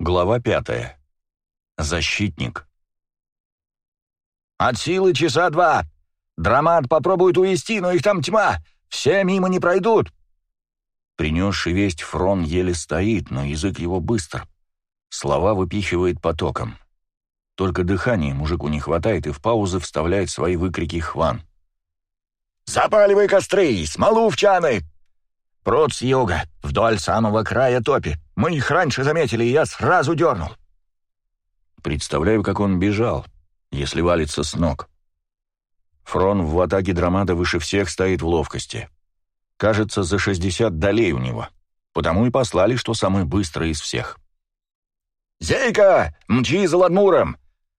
Глава пятая. Защитник. «От силы часа два. Драмат попробует увести, но их там тьма. Все мимо не пройдут». Принесший весть Фрон еле стоит, но язык его быстр. Слова выпихивает потоком. Только дыхания мужику не хватает, и в паузы вставляет свои выкрики Хван. «Запаливай костры! Смолу в чаны! Пруд с юга, вдоль самого края топи. Мы их раньше заметили, и я сразу дернул». Представляю, как он бежал, если валится с ног. Фрон в атаке драмада выше всех стоит в ловкости. Кажется, за 60 долей у него. Потому и послали, что самый быстрый из всех. «Зейка, мчи за Ладмуром!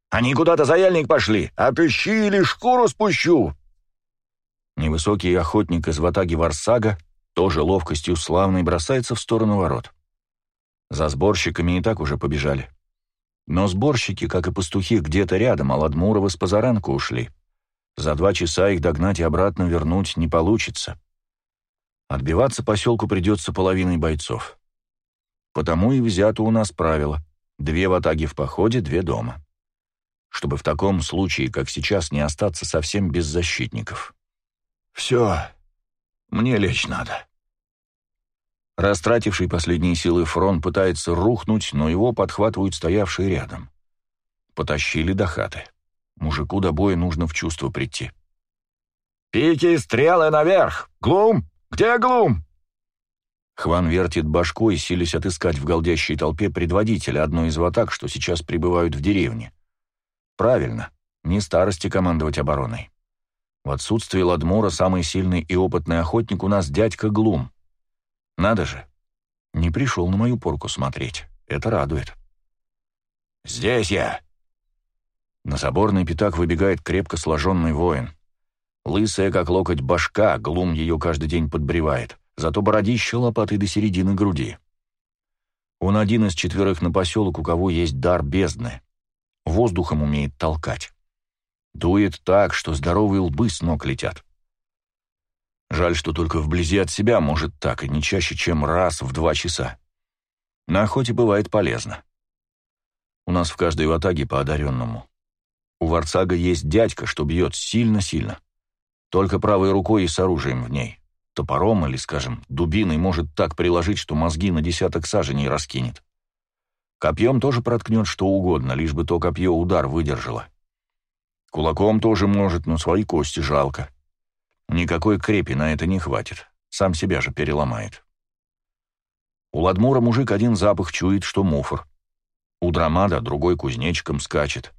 Они куда-то за яльник пошли. Отыщи или шкуру спущу!» Невысокий охотник из ватаги Варсага тоже ловкостью славной бросается в сторону ворот. За сборщиками и так уже побежали. Но сборщики, как и пастухи, где-то рядом, а Ладмуровы с позаранку ушли. За два часа их догнать и обратно вернуть не получится. Отбиваться поселку придется половиной бойцов. Потому и взято у нас правило — две ватаги в походе, две дома. Чтобы в таком случае, как сейчас, не остаться совсем без защитников. «Все, мне лечь надо». Растративший последние силы фронт пытается рухнуть, но его подхватывают стоявшие рядом. Потащили до хаты. Мужику до боя нужно в чувство прийти. «Пики, стрелы наверх! Глум! Где Глум?» Хван вертит башкой, силясь отыскать в голдящей толпе предводителя одной из ватак, что сейчас прибывают в деревне. Правильно, не старости командовать обороной. В отсутствие Ладмора самый сильный и опытный охотник у нас дядька Глум. Надо же, не пришел на мою порку смотреть. Это радует. «Здесь я!» На соборный пятак выбегает крепко сложенный воин. Лысая, как локоть, башка, Глум ее каждый день подбревает, зато бородище лопатой до середины груди. Он один из четверых на поселок, у кого есть дар бездны. Воздухом умеет толкать. Дует так, что здоровые лбы с ног летят. Жаль, что только вблизи от себя может так, и не чаще, чем раз в два часа. На охоте бывает полезно. У нас в каждой ватаге по одаренному. У Варцага есть дядька, что бьет сильно-сильно. Только правой рукой и с оружием в ней. Топором или, скажем, дубиной может так приложить, что мозги на десяток саженей раскинет. Копьем тоже проткнет что угодно, лишь бы то копье удар выдержало. Кулаком тоже может, но свои кости жалко. Никакой крепи на это не хватит. Сам себя же переломает. У Ладмура мужик один запах чует, что муфор. У Драмада другой кузнечиком скачет.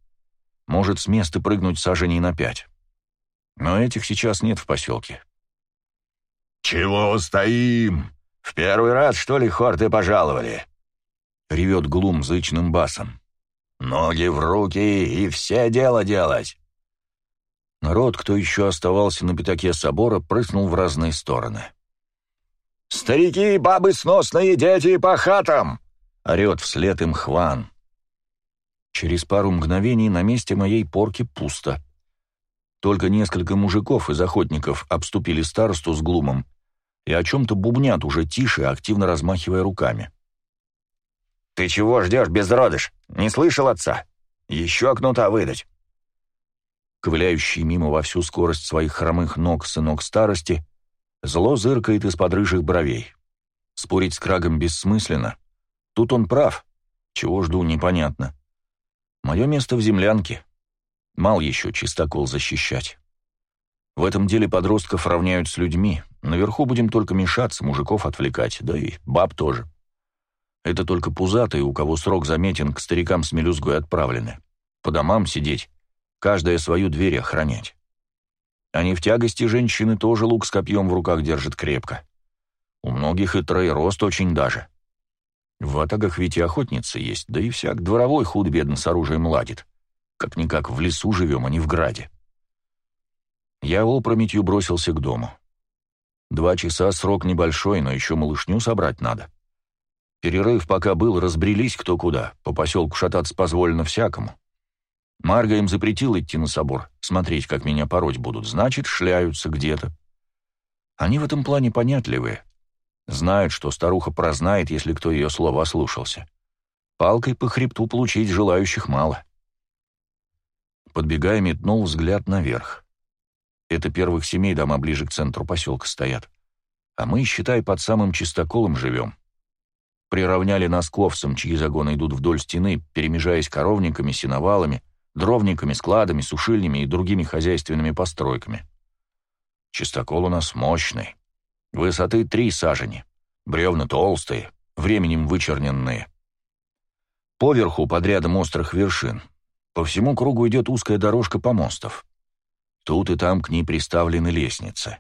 Может с места прыгнуть саженей на пять. Но этих сейчас нет в поселке. «Чего стоим? В первый раз, что ли, хорты пожаловали?» — ревет Глум зычным басом. «Ноги в руки и все дело делать!» Народ, кто еще оставался на пятаке собора, прыснул в разные стороны. «Старики, бабы сносные, дети по хатам!» — орет вслед им Хван. Через пару мгновений на месте моей порки пусто. Только несколько мужиков из охотников обступили старосту с глумом и о чем-то бубнят уже тише, активно размахивая руками. «Ты чего ждешь, безродыш? Не слышал отца? Еще кнута выдать!» Ковыляющий мимо во всю скорость своих хромых ног сынок старости, зло зыркает из-под рыжих бровей. Спорить с Крагом бессмысленно. Тут он прав. Чего жду, непонятно. Мое место в землянке. Мал еще чистокол защищать. В этом деле подростков равняют с людьми. Наверху будем только мешаться, мужиков отвлекать, да и баб тоже. Это только пузатые, у кого срок заметен, к старикам с мелюзгой отправлены. По домам сидеть, каждая свою дверь охранять. Они в тягости женщины тоже лук с копьем в руках держат крепко. У многих и троерост очень даже. В ватагах ведь и охотницы есть, да и всяк дворовой худ-бедно с оружием ладит. Как-никак в лесу живем, а не в граде. Я опрометью бросился к дому. Два часа срок небольшой, но еще малышню собрать надо. Перерыв пока был, разбрелись кто куда, по поселку шататься позволено всякому. Марга им запретил идти на собор, смотреть, как меня пороть будут, значит, шляются где-то. Они в этом плане понятливые. Знают, что старуха прознает, если кто ее слово ослушался. Палкой по хребту получить желающих мало. Подбегая, метнул взгляд наверх. Это первых семей дома ближе к центру поселка стоят. А мы, считай, под самым чистоколом живем. Приравняли нас к овцам, чьи загоны идут вдоль стены, перемежаясь коровниками, сеновалами, дровниками, складами, сушильнями и другими хозяйственными постройками. Чистокол у нас мощный. Высоты три сажени. Бревна толстые, временем вычерненные. Поверху, под рядом острых вершин, по всему кругу идет узкая дорожка помостов. Тут и там к ней приставлены лестницы.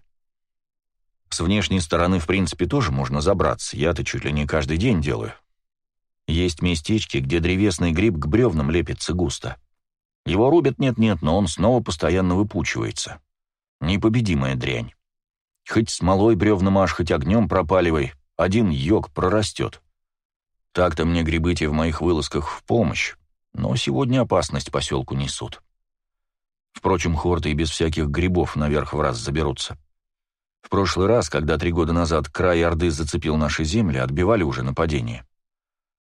С внешней стороны, в принципе, тоже можно забраться, я-то чуть ли не каждый день делаю. Есть местечки, где древесный гриб к бревнам лепится густо. Его рубят нет-нет, но он снова постоянно выпучивается. Непобедимая дрянь. Хоть смолой бревна маш, хоть огнем пропаливай, один йог прорастет. Так-то мне грибы те в моих вылазках в помощь, но сегодня опасность поселку несут. Впрочем, хорты и без всяких грибов наверх в раз заберутся. В прошлый раз, когда три года назад край Орды зацепил наши земли, отбивали уже нападение.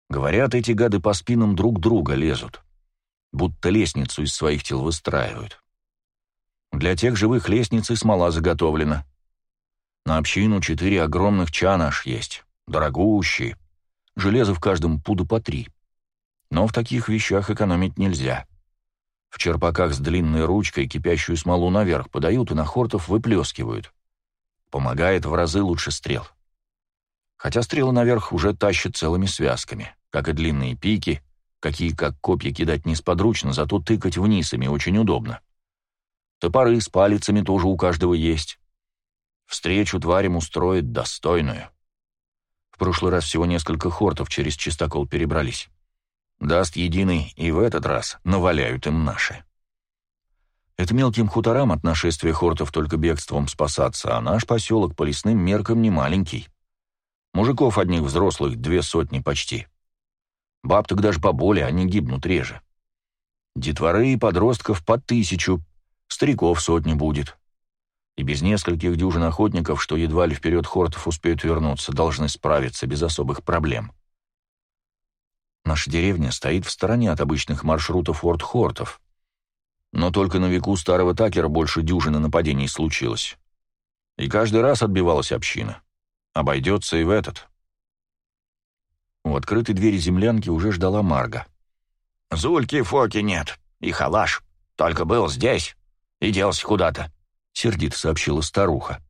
Говорят, эти гады по спинам друг друга лезут, будто лестницу из своих тел выстраивают. Для тех живых лестниц и смола заготовлена. На общину четыре огромных чана аж есть, дорогущие, железо в каждом пуда по три. Но в таких вещах экономить нельзя. В черпаках с длинной ручкой кипящую смолу наверх подают и на хортов выплескивают. Помогает в разы лучше стрел. Хотя стрелы наверх уже тащат целыми связками, как и длинные пики, какие как копья кидать несподручно, зато тыкать вниз ими очень удобно. Топоры с палицами тоже у каждого есть. Встречу тварям устроит достойную. В прошлый раз всего несколько хортов через чистокол перебрались. Даст единый, и в этот раз наваляют им наши. Это мелким хуторам от нашествия хортов только бегством спасаться, а наш поселок по лесным меркам не маленький. Мужиков одних взрослых две сотни почти. Баб так даже поболее, они гибнут реже. Детворы и подростков по тысячу, стариков сотни будет. И без нескольких дюжин охотников, что едва ли вперед хортов успеют вернуться, должны справиться без особых проблем. Наша деревня стоит в стороне от обычных маршрутов Форт-Хортов. Но только на веку старого Такера больше дюжины нападений случилось. И каждый раз отбивалась община. Обойдется и в этот. У открытой двери землянки уже ждала Марга. «Зульки Фоки нет, и халаш. Только был здесь и делся куда-то», — сердито сообщила старуха.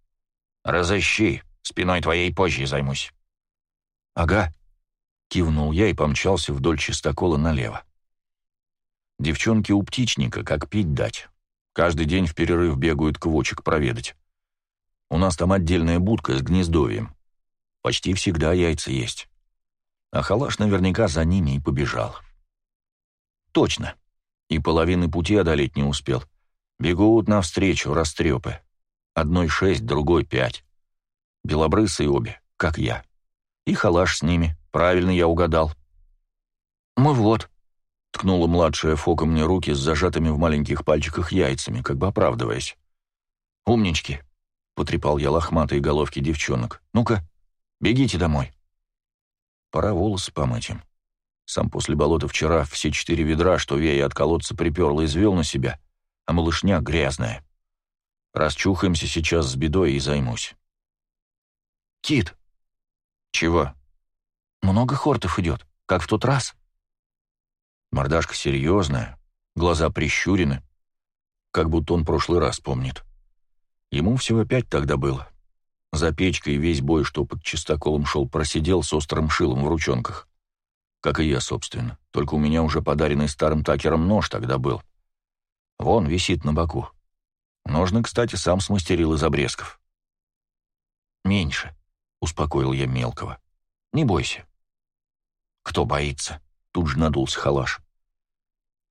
«Разыщи, спиной твоей позже займусь». «Ага», Кивнул я и помчался вдоль чистокола налево. Девчонки у птичника, как пить дать. Каждый день в перерыв бегают квочек проведать. У нас там отдельная будка с гнездовьем. Почти всегда яйца есть. А халаш наверняка за ними и побежал. Точно. И половины пути одолеть не успел. Бегут навстречу растрепы. Одной шесть, другой пять. Белобрысые обе, как я. И халаш с ними. Правильно я угадал. «Мы вот», — ткнула младшая Фока мне руки с зажатыми в маленьких пальчиках яйцами, как бы оправдываясь. «Умнички», — потрепал я лохматые головки девчонок. «Ну-ка, бегите домой». Пора волосы помыть им. Сам после болота вчера все четыре ведра, что Вея от колодца приперла, извел на себя, а малышня грязная. Расчухаемся сейчас с бедой и займусь. «Кит!» «Чего?» Много хортов идет, как в тот раз. Мордашка серьезная, глаза прищурены, как будто он прошлый раз помнит. Ему всего пять тогда было. За печкой весь бой, что под чистоколом шел, просидел с острым шилом в ручонках. Как и я, собственно. Только у меня уже подаренный старым такером нож тогда был. Вон, висит на боку. Ножны, кстати, сам смастерил из обрезков. «Меньше», — успокоил я мелкого. «Не бойся. «Кто боится?» — тут же надулся халаш.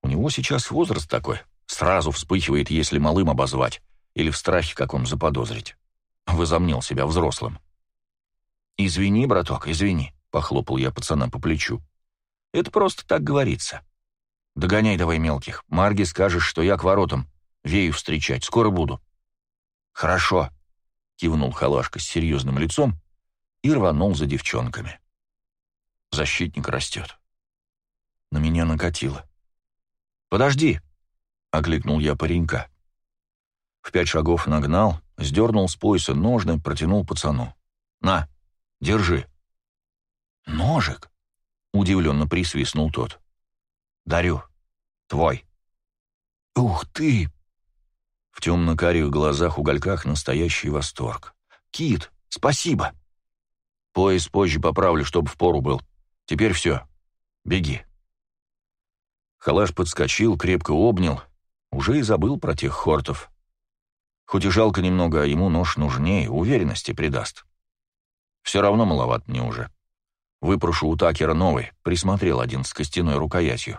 «У него сейчас возраст такой. Сразу вспыхивает, если малым обозвать, или в страхе каком заподозрить. Возомнил себя взрослым». «Извини, браток, извини», — похлопал я пацана по плечу. «Это просто так говорится. Догоняй давай мелких. Марги скажешь, что я к воротам. Вею встречать. Скоро буду». «Хорошо», — кивнул халашка с серьезным лицом и рванул за девчонками защитник растет. на меня накатило. «Подожди!» — окликнул я паренька. В пять шагов нагнал, сдернул с пояса ножны, протянул пацану. «На, держи». «Ножик?» — удивленно присвистнул тот. «Дарю. Твой». «Ух ты!» В темно-карих глазах-угольках настоящий восторг. «Кит, спасибо!» «Пояс позже поправлю, чтобы впору был. Теперь все. Беги». Халаш подскочил, крепко обнял. Уже и забыл про тех хортов. Хоть и жалко немного, а ему нож нужнее, уверенности придаст. Все равно маловат мне уже. Выпрошу у Такера новый, присмотрел один с костяной рукоятью.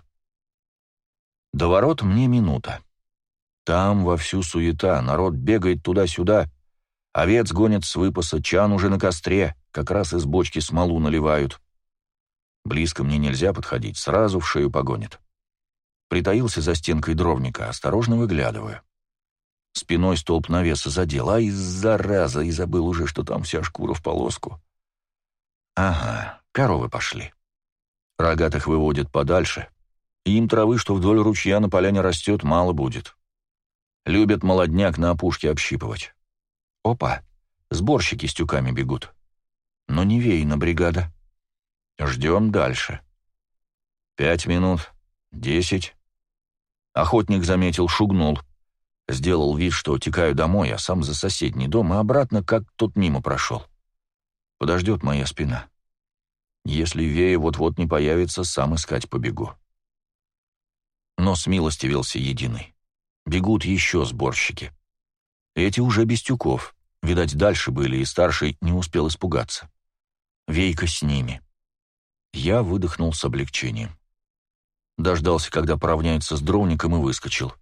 До ворот мне минута. Там вовсю суета, народ бегает туда-сюда, овец гонят с выпаса, чан уже на костре, как раз из бочки смолу наливают. Близко мне нельзя подходить, сразу в шею погонит. Притаился за стенкой дровника, осторожно выглядываю. Спиной столб навеса задел, а из зараза, и забыл уже, что там вся шкура в полоску. Ага, коровы пошли. Рогатых выводят подальше. Им травы, что вдоль ручья на поляне растет, мало будет. Любят молодняк на опушке общипывать. Опа, сборщики с тюками бегут. Но не веяна бригада. Ждем дальше. Пять минут, десять. Охотник заметил, шугнул. Сделал вид, что утекаю домой, а сам за соседний дом, и обратно, как тот мимо прошел. Подождет моя спина. Если Вея вот-вот не появится, сам искать побегу. Но смилостивился единый. Бегут еще сборщики. Эти уже без тюков. Видать, дальше были, и старший не успел испугаться. Вейка с ними. Я выдохнул с облегчением. Дождался, когда поравняется с дровником, и выскочил.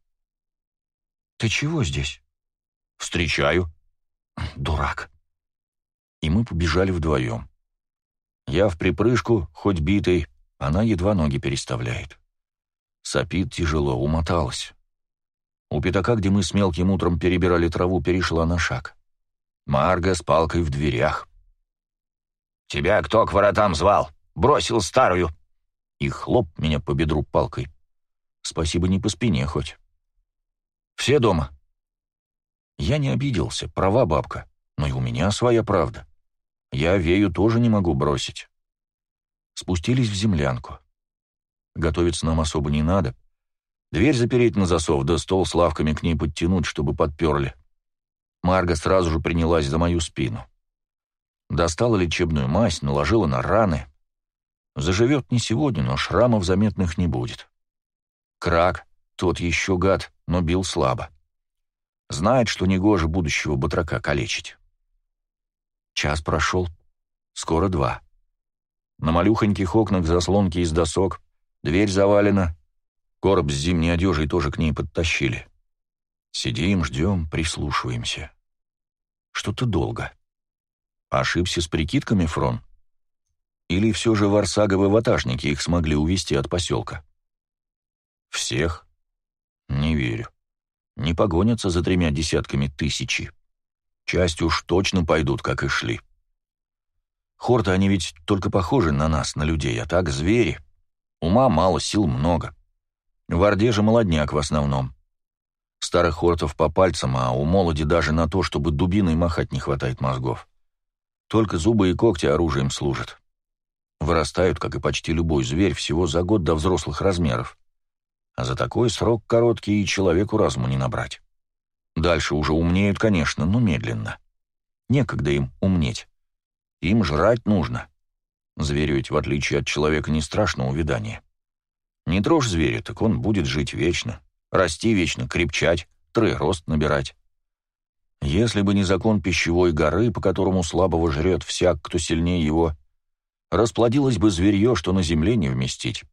«Ты чего здесь?» «Встречаю». «Дурак». И мы побежали вдвоем. Я в припрыжку, хоть битый, она едва ноги переставляет. Сопит тяжело, умоталась. У пятака, где мы с мелким утром перебирали траву, перешла на шаг. Марга с палкой в дверях. «Тебя кто к воротам звал? Бросил старую!» И хлоп меня по бедру палкой. Спасибо не по спине хоть. «Все дома?» Я не обиделся, права бабка, но и у меня своя правда. Я Вею тоже не могу бросить. Спустились в землянку. Готовиться нам особо не надо. Дверь запереть на засов, да стол с лавками к ней подтянуть, чтобы подперли. Марга сразу же принялась за мою спину. Достала лечебную мазь, наложила на раны. Заживет не сегодня, но шрамов заметных не будет. Крак, тот еще гад, но бил слабо. Знает, что негоже будущего батрака калечить. Час прошел, скоро два. На малюхоньких окнах заслонки из досок, дверь завалена, короб с зимней одежей тоже к ней подтащили. Сидим, ждем, прислушиваемся. Что-то долго. Ошибся с прикидками, Фрон? Или все же варсаговы ватажники их смогли увести от поселка? Всех? Не верю. Не погонятся за тремя десятками тысячи. Часть уж точно пойдут, как и шли. Хорты, они ведь только похожи на нас, на людей, а так звери. Ума мало, сил много. В Орде же молодняк в основном. Старых хортов по пальцам, а у молоди даже на то, чтобы дубиной махать не хватает мозгов. Только зубы и когти оружием служат. Вырастают, как и почти любой зверь, всего за год до взрослых размеров. А за такой срок короткий и человеку разуму не набрать. Дальше уже умнеют, конечно, но медленно. Некогда им умнеть. Им жрать нужно. Зверю ведь, в отличие от человека, не страшно увядание. Не трожь зверя, так он будет жить вечно, расти вечно, крепчать, рост набирать. Если бы не закон пищевой горы, по которому слабого жрет всяк, кто сильнее его, расплодилось бы зверье, что на земле не вместить.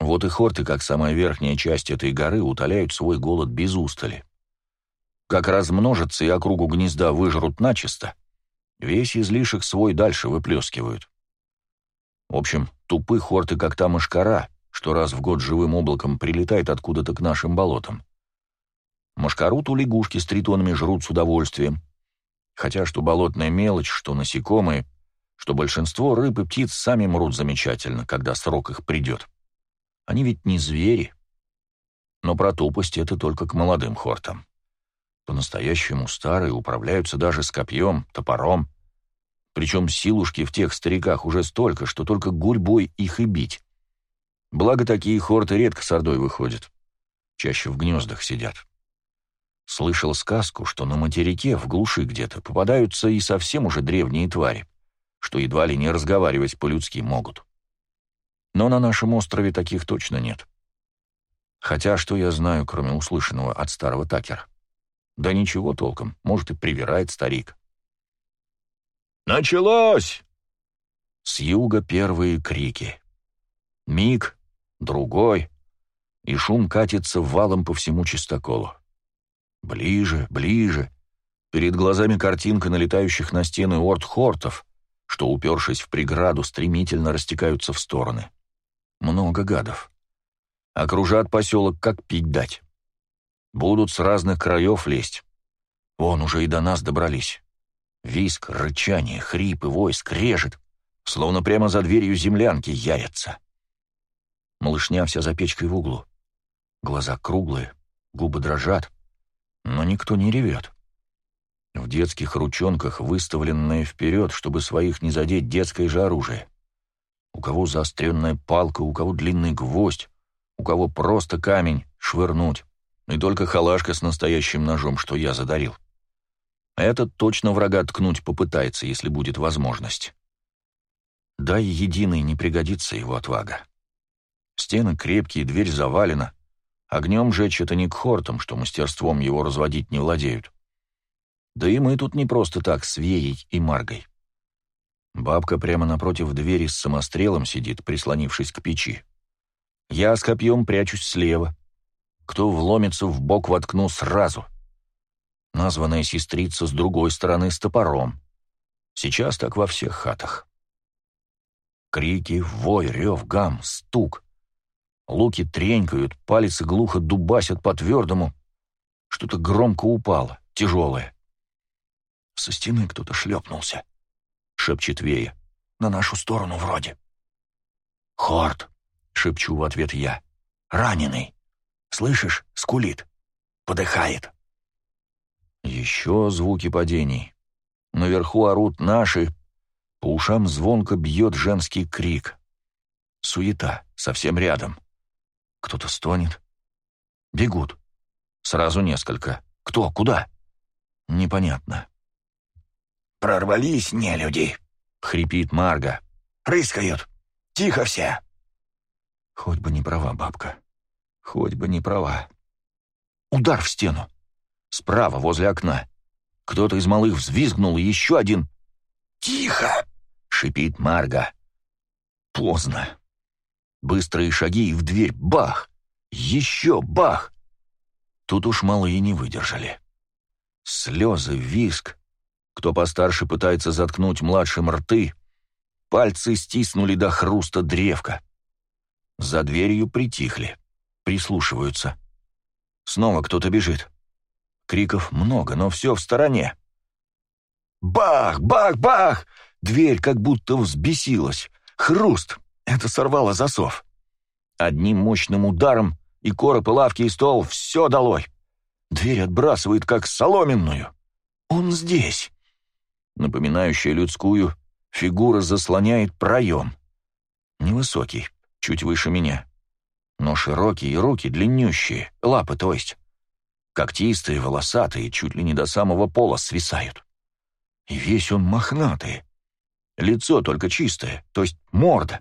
Вот и хорты, как самая верхняя часть этой горы, утоляют свой голод без устали. Как размножатся и округу гнезда выжрут начисто, весь излишек свой дальше выплескивают. В общем, тупы хорты, как та мышкара, что раз в год живым облаком прилетает откуда-то к нашим болотам. Машкаруту лягушки с тритонами жрут с удовольствием. Хотя что болотная мелочь, что насекомые, что большинство рыб и птиц сами мрут замечательно, когда срок их придет. Они ведь не звери. Но про тупость это только к молодым хортам. По-настоящему старые управляются даже с копьем, топором. Причем силушки в тех стариках уже столько, что только гурьбой их и бить. Благо, такие хорты редко с ордой выходят. Чаще в гнездах сидят. Слышал сказку, что на материке, в глуши где-то, попадаются и совсем уже древние твари, что едва ли не разговаривать по-людски могут. Но на нашем острове таких точно нет. Хотя что я знаю, кроме услышанного от старого Такера? Да ничего толком, может и привирает старик. «Началось!» С юга первые крики. Миг, другой, и шум катится валом по всему чистоколу. Ближе, ближе. Перед глазами картинка налетающих на стены орд-хортов, что, упершись в преграду, стремительно растекаются в стороны. Много гадов. Окружат поселок, как пить дать. Будут с разных краев лезть. Вон уже и до нас добрались. Виск, рычание, хрип и вой скрежет, словно прямо за дверью землянки ярятся. Малышня вся за печкой в углу. Глаза круглые, губы дрожат, но никто не ревет. В детских ручонках выставленное вперед, чтобы своих не задеть детское же оружие. У кого заостренная палка, у кого длинный гвоздь, у кого просто камень швырнуть, и только халашка с настоящим ножом, что я задарил. Этот точно врага ткнуть попытается, если будет возможность. Да и единый не пригодится его отвага. Стены крепкие, дверь завалена, Огнем жечь это не к хортам, что мастерством его разводить не владеют. Да и мы тут не просто так с Веей и Маргой. Бабка прямо напротив двери с самострелом сидит, прислонившись к печи. Я с копьем прячусь слева. Кто вломится в бок, воткну сразу. Названная сестрица с другой стороны с топором. Сейчас так во всех хатах. Крики, вой, рев, гам, стук. Луки тренькают, палец глухо дубасят по твердому. Что-то громко упало, тяжелое. Со стены кто-то шлепнулся, шепчет Вея. На нашу сторону вроде. «Хорт!» — шепчу в ответ я. «Раненый! Слышишь? Скулит. Подыхает!» Еще звуки падений. Наверху орут наши. По ушам звонко бьет женский крик. Суета, совсем рядом. Кто-то стонет. Бегут. Сразу несколько. Кто? Куда? Непонятно. «Прорвались не люди», — хрипит Марга. «Рыскают. Тихо все». Хоть бы не права бабка. Хоть бы не права. Удар в стену. Справа, возле окна. Кто-то из малых взвизгнул, и еще один. «Тихо!» — шипит Марга. Поздно. Быстрые шаги и в дверь бах! Еще бах! Тут уж малые не выдержали. Слезы, виск. Кто постарше пытается заткнуть младшим рты, пальцы стиснули до хруста древка. За дверью притихли, прислушиваются. Снова кто-то бежит. Криков много, но все в стороне. Бах, бах, бах! Дверь как будто взбесилась. Хруст. Это сорвало засов. Одним мощным ударом и короб, и лавки, и стол — все долой. Дверь отбрасывает, как соломенную. Он здесь. Напоминающая людскую, фигура заслоняет проем. Невысокий, чуть выше меня. Но широкие руки длиннющие, лапы то есть. Когтистые, волосатые, чуть ли не до самого пола свисают. И весь он мохнатый. Лицо только чистое, то есть морда.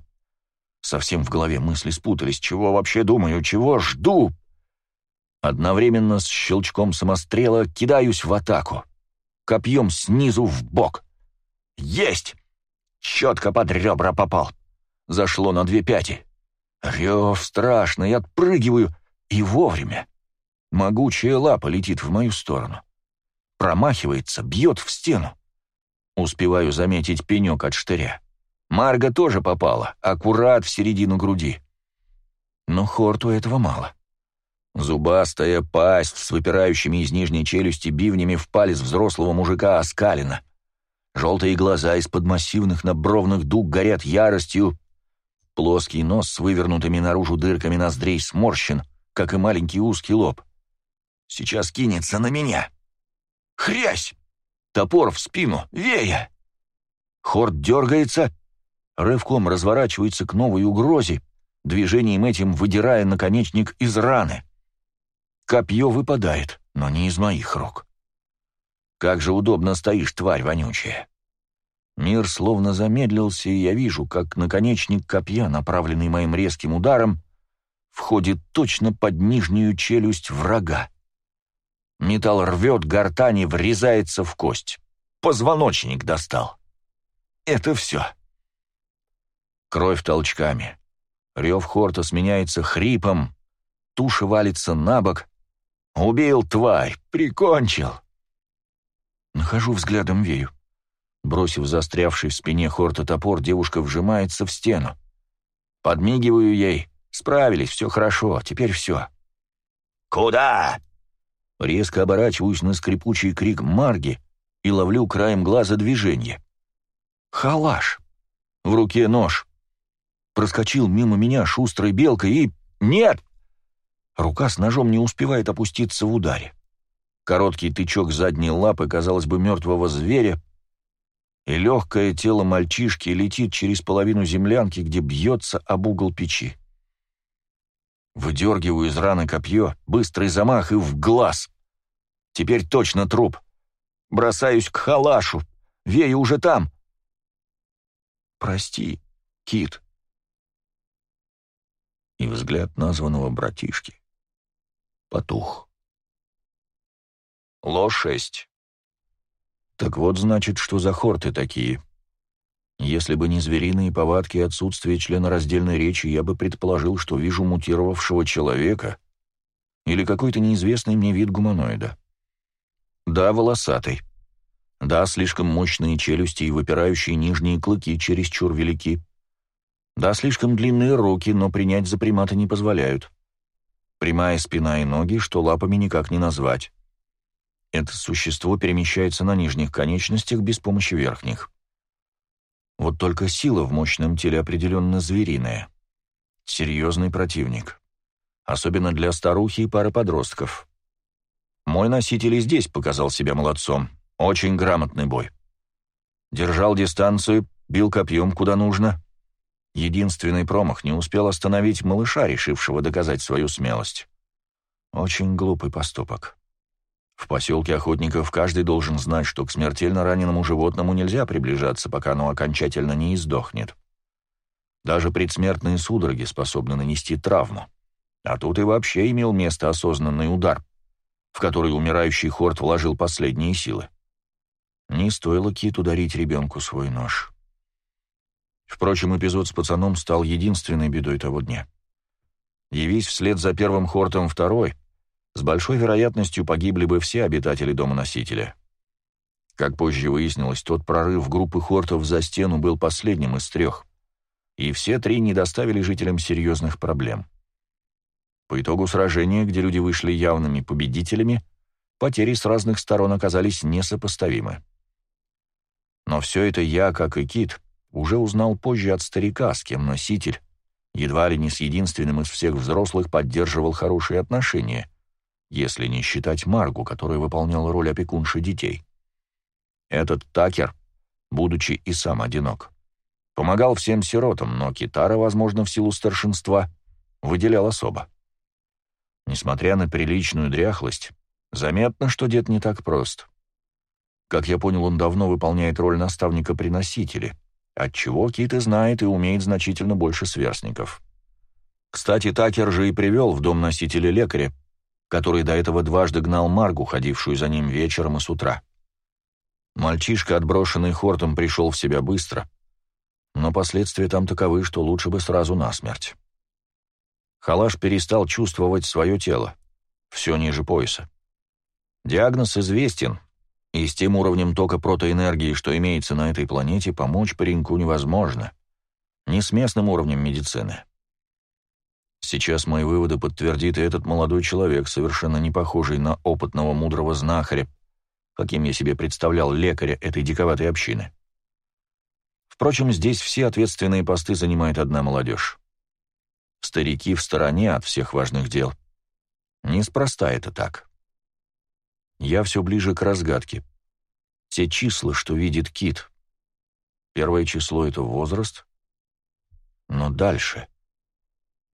Совсем в голове мысли спутались. Чего вообще думаю? Чего жду? Одновременно с щелчком самострела кидаюсь в атаку. Копьем снизу в бок. Есть! Четко под ребра попал. Зашло на две пяти. Рев страшный, отпрыгиваю. И вовремя. Могучая лапа летит в мою сторону. Промахивается, бьет в стену. Успеваю заметить пенек от штыря. Марга тоже попала, аккурат в середину груди. Но Хорту этого мало. Зубастая пасть с выпирающими из нижней челюсти бивнями в палец взрослого мужика оскалена. Желтые глаза из-под массивных набровных дуг горят яростью. Плоский нос с вывернутыми наружу дырками ноздрей сморщен, как и маленький узкий лоб. Сейчас кинется на меня. Хрясь! Топор в спину, вея! Хорд дергается, рывком разворачивается к новой угрозе, движением этим выдирая наконечник из раны. Копье выпадает, но не из моих рук. Как же удобно стоишь, тварь вонючая. Мир словно замедлился, и я вижу, как наконечник копья, направленный моим резким ударом, входит точно под нижнюю челюсть врага. Металл рвет гортани, врезается в кость. Позвоночник достал. Это все. Кровь толчками. Рев Хорта сменяется хрипом. Туша валится на бок. Убил тварь, прикончил. Нахожу взглядом Вею. Бросив застрявший в спине Хорта топор, девушка вжимается в стену. Подмигиваю ей. Справились, все хорошо, теперь все. «Куда?» Резко оборачиваюсь на скрипучий крик Марги и ловлю краем глаза движение. «Халаш!» В руке нож. Проскочил мимо меня шустрой белкой и... «Нет!» Рука с ножом не успевает опуститься в ударе. Короткий тычок задней лапы, казалось бы, мертвого зверя, и легкое тело мальчишки летит через половину землянки, где бьется об угол печи. Выдергиваю из раны копье, быстрый замах и в глаз. Теперь точно труп. Бросаюсь к халашу. Вея уже там. Прости, Кит. И взгляд названного братишки потух. Ло-6. Так вот, значит, что за хорты такие. Если бы не звериные повадки и отсутствие члена раздельной речи, я бы предположил, что вижу мутировавшего человека или какой-то неизвестный мне вид гуманоида. Да, волосатый. Да, слишком мощные челюсти и выпирающие нижние клыки чересчур велики. Да, слишком длинные руки, но принять за примата не позволяют. Прямая спина и ноги, что лапами никак не назвать. Это существо перемещается на нижних конечностях без помощи верхних. Вот только сила в мощном теле определенно звериная. Серьезный противник. Особенно для старухи и пары подростков. Мой носитель и здесь показал себя молодцом. Очень грамотный бой. Держал дистанцию, бил копьем куда нужно. Единственный промах не успел остановить малыша, решившего доказать свою смелость. Очень глупый поступок. В поселке охотников каждый должен знать, что к смертельно раненому животному нельзя приближаться, пока оно окончательно не издохнет. Даже предсмертные судороги способны нанести травму. А тут и вообще имел место осознанный удар, в который умирающий Хорт вложил последние силы. Не стоило Кит ударить ребенку свой нож. Впрочем, эпизод с пацаном стал единственной бедой того дня. Явись вслед за первым Хортом второй — с большой вероятностью погибли бы все обитатели дома-носителя. Как позже выяснилось, тот прорыв группы хортов за стену был последним из трех, и все три не доставили жителям серьезных проблем. По итогу сражения, где люди вышли явными победителями, потери с разных сторон оказались несопоставимы. Но все это я, как и Кит, уже узнал позже от старика, с кем носитель, едва ли не с единственным из всех взрослых, поддерживал хорошие отношения — если не считать Маргу, которая выполняла роль опекунши детей. Этот Такер, будучи и сам одинок, помогал всем сиротам, но Китара, возможно, в силу старшинства, выделял особо. Несмотря на приличную дряхлость, заметно, что дед не так прост. Как я понял, он давно выполняет роль наставника-приносителя, отчего Кит и знает и умеет значительно больше сверстников. Кстати, Такер же и привел в дом носителя лекаря, который до этого дважды гнал Маргу, ходившую за ним вечером и с утра. Мальчишка, отброшенный Хортом, пришел в себя быстро, но последствия там таковы, что лучше бы сразу насмерть. Халаш перестал чувствовать свое тело, все ниже пояса. Диагноз известен, и с тем уровнем тока протоэнергии, что имеется на этой планете, помочь пареньку невозможно. Не с местным уровнем медицины. Сейчас мои выводы подтвердит и этот молодой человек, совершенно не похожий на опытного мудрого знахаря, каким я себе представлял лекаря этой диковатой общины. Впрочем, здесь все ответственные посты занимает одна молодежь. Старики в стороне от всех важных дел. Неспроста это так. Я все ближе к разгадке. Те числа, что видит Кит. Первое число — это возраст. Но дальше...